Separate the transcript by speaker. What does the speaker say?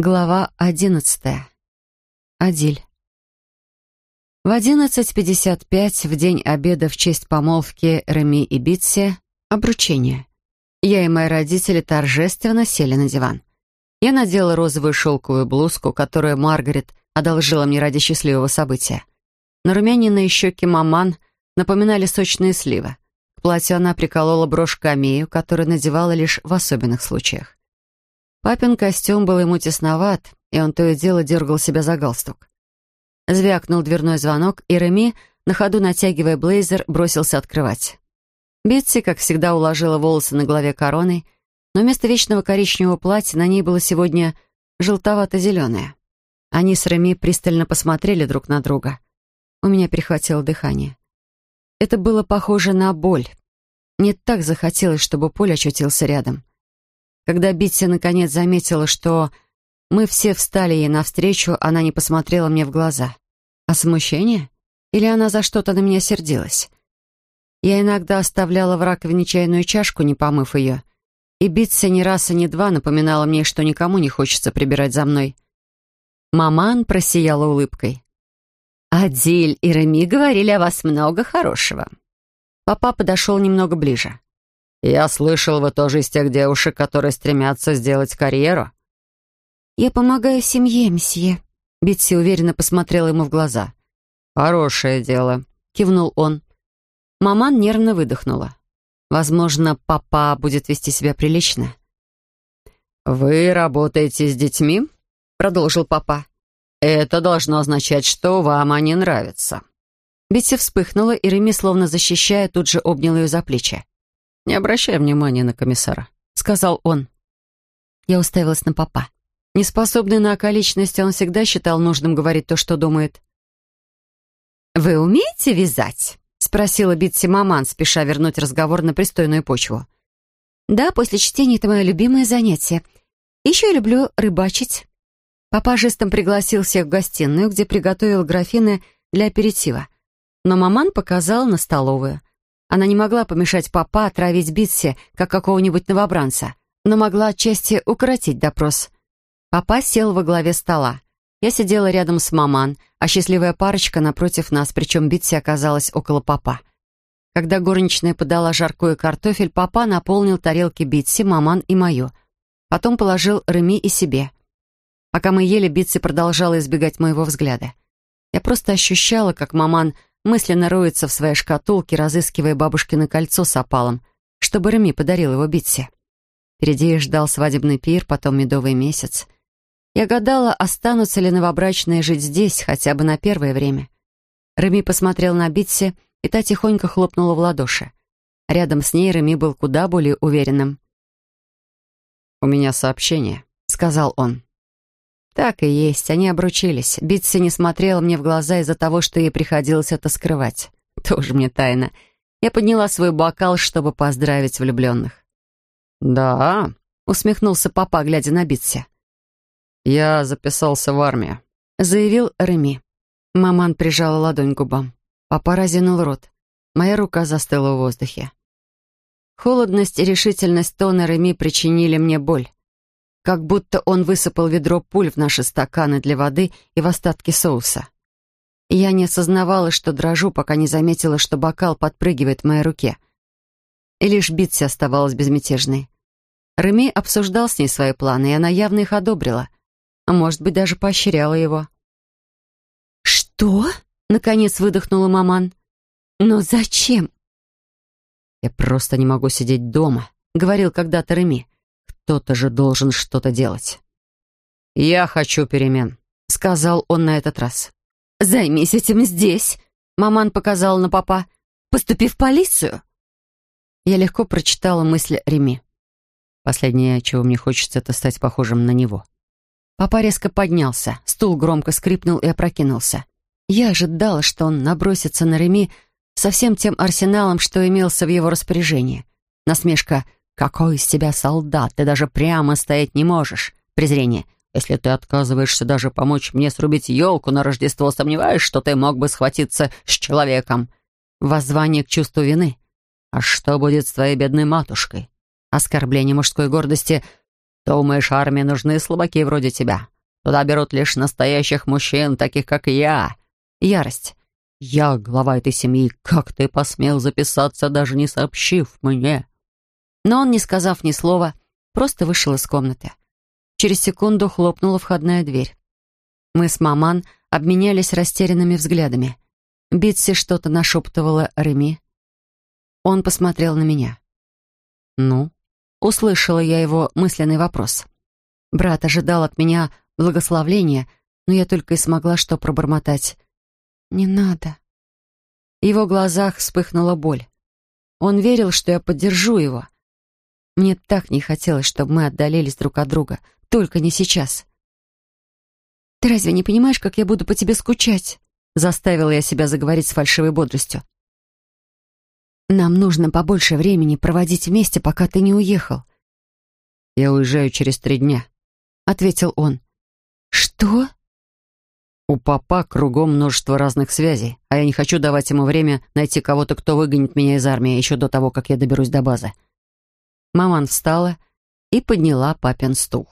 Speaker 1: Глава одиннадцатая. Адиль. В одиннадцать пятьдесят пять в день обеда в честь помолвки Реми и Битси обручение. Я и мои родители торжественно сели на диван. Я надела розовую шелковую блузку, которую Маргарет одолжила мне ради счастливого события. На румяниной щеки маман напоминали сочные сливы. К платью она приколола брошь камею, которую надевала лишь в особенных случаях. Папин костюм был ему тесноват, и он то и дело дергал себя за галстук. Звякнул дверной звонок, и Реми, на ходу натягивая блейзер, бросился открывать. Бетси, как всегда, уложила волосы на голове короной, но вместо вечного коричневого платья на ней было сегодня желтовато-зеленое. Они с Реми пристально посмотрели друг на друга. У меня перехватило дыхание. Это было похоже на боль. Мне так захотелось, чтобы Поль очутился рядом. Когда Битси наконец заметила, что мы все встали ей навстречу, она не посмотрела мне в глаза. А смущение? Или она за что-то на меня сердилась? Я иногда оставляла в раковине чайную чашку, не помыв ее. И Битси ни раз и ни два напоминала мне, что никому не хочется прибирать за мной. Маман просияла улыбкой. «Адиль и Реми говорили о вас много хорошего». Папа подошел немного ближе.
Speaker 2: «Я слышал, вы тоже из тех девушек, которые стремятся сделать карьеру».
Speaker 1: «Я помогаю семье, месье», — Битси уверенно посмотрела ему в глаза.
Speaker 2: «Хорошее дело», — кивнул он.
Speaker 1: Маман нервно выдохнула. «Возможно, папа будет вести себя прилично».
Speaker 2: «Вы работаете с детьми?» — продолжил папа. «Это должно означать, что вам они нравятся».
Speaker 1: Битси вспыхнула, и Реми, словно защищая, тут же обнял ее за плечи.
Speaker 2: «Не обращай внимания на комиссара», — сказал он.
Speaker 1: Я уставилась на папа. Неспособный на околичности, он всегда считал нужным говорить то, что думает. «Вы умеете вязать?» — спросила Битси Маман, спеша вернуть разговор на пристойную почву. «Да, после чтения это мое любимое занятие. Еще я люблю рыбачить». Папа жестом пригласил всех в гостиную, где приготовил графины для аперитива. Но Маман показал на столовую. Она не могла помешать папа отравить Битси, как какого-нибудь новобранца, но могла отчасти укоротить допрос. Папа сел во главе стола. Я сидела рядом с маман, а счастливая парочка напротив нас, причем Битси оказалась около папа. Когда горничная подала жаркую картофель, папа наполнил тарелки Битси, маман и мою. Потом положил Реми и себе. Пока мы ели, Битси продолжала избегать моего взгляда. Я просто ощущала, как маман мысленно роется в своей шкатулке, разыскивая бабушкино кольцо с опалом, чтобы Реми подарил его Битси. Впереди их ждал свадебный пир, потом медовый месяц. Я гадала, останутся ли новобрачные жить здесь, хотя бы на первое время. Реми посмотрел на Битси, и та тихонько хлопнула в ладоши. Рядом с ней Реми был куда более уверенным.
Speaker 2: «У меня сообщение», — сказал он.
Speaker 1: Так и есть, они обручились. Битси не смотрела мне в глаза из-за того, что ей приходилось это скрывать. Тоже мне тайна. Я подняла свой бокал, чтобы поздравить влюбленных.
Speaker 2: «Да», —
Speaker 1: усмехнулся папа, глядя на Битси.
Speaker 2: «Я записался в армию», —
Speaker 1: заявил Реми. Маман прижала ладонь к губам. Папа разинул рот. Моя рука застыла в воздухе. Холодность и решительность тона Реми причинили мне боль как будто он высыпал ведро пуль в наши стаканы для воды и в остатки соуса. Я не осознавала, что дрожу, пока не заметила, что бокал подпрыгивает в моей руке. И лишь Битси оставалась безмятежной. Реми обсуждал с ней свои планы, и она явно их одобрила, а может быть, даже поощряла его. «Что?» — наконец выдохнула маман. «Но зачем?»
Speaker 2: «Я просто не могу сидеть дома», — говорил когда-то Реми. Кто-то же должен что-то делать. «Я хочу перемен», — сказал он на этот раз.
Speaker 1: «Займись этим здесь», — маман показал на папа. «Поступи в полицию». Я легко прочитала мысль Реми.
Speaker 2: Последнее, чего мне хочется, это стать похожим на него.
Speaker 1: Папа резко поднялся, стул громко скрипнул и опрокинулся. Я ожидала, что он набросится на Реми со всем тем арсеналом, что имелся в его распоряжении. Насмешка — «Какой из тебя солдат? Ты даже прямо стоять не можешь!» Презрение. «Если ты отказываешься даже помочь мне срубить елку на Рождество, сомневаюсь, что ты мог бы схватиться с человеком?» Воззвание к чувству вины. «А что будет с твоей бедной матушкой?» Оскорбление мужской гордости.
Speaker 2: Думаешь, армии нужны слабаки вроде тебя? Туда берут лишь настоящих мужчин, таких как я. Ярость. Я глава этой семьи. Как ты посмел записаться, даже не сообщив мне?
Speaker 1: Но он, не сказав ни слова, просто вышел из комнаты. Через секунду хлопнула входная дверь. Мы с маман обменялись растерянными взглядами. Битси что-то нашептывала Реми. Он посмотрел на меня. «Ну?» Услышала я его мысленный вопрос. Брат ожидал от меня благословления, но я только и смогла что пробормотать. «Не надо». В его глазах вспыхнула боль. Он верил, что я поддержу его. Мне так не хотелось, чтобы мы отдалились друг от друга. Только не сейчас. «Ты разве не понимаешь, как я буду по тебе скучать?» Заставила я себя заговорить с фальшивой бодростью. Нам нужно побольше времени проводить вместе, пока ты не уехал».
Speaker 2: «Я уезжаю через три дня», — ответил он.
Speaker 1: «Что?»
Speaker 2: «У папа кругом множество разных связей, а я не хочу давать ему время найти кого-то, кто выгонит меня из армии еще до того, как я доберусь до базы».
Speaker 1: Маман встала и подняла папин стул.